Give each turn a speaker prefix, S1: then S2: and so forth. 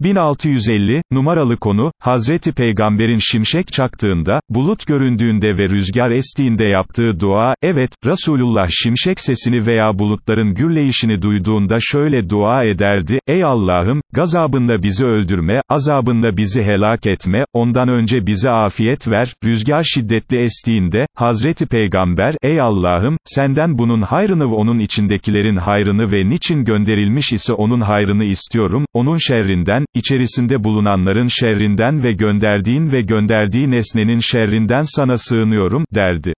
S1: 1650, numaralı konu, Hazreti Peygamber'in şimşek çaktığında, bulut göründüğünde ve rüzgar estiğinde yaptığı dua, evet, Resulullah şimşek sesini veya bulutların gürleyişini duyduğunda şöyle dua ederdi, ey Allah'ım, gazabınla bizi öldürme, azabınla bizi helak etme, ondan önce bize afiyet ver, rüzgar şiddetli estiğinde, Hazreti Peygamber, ey Allah'ım, senden bunun hayrını ve onun içindekilerin hayrını ve niçin gönderilmiş ise onun hayrını istiyorum, onun şerrinden, içerisinde bulunanların şerrinden ve gönderdiğin ve gönderdiği nesnenin şerrinden sana sığınıyorum, derdi.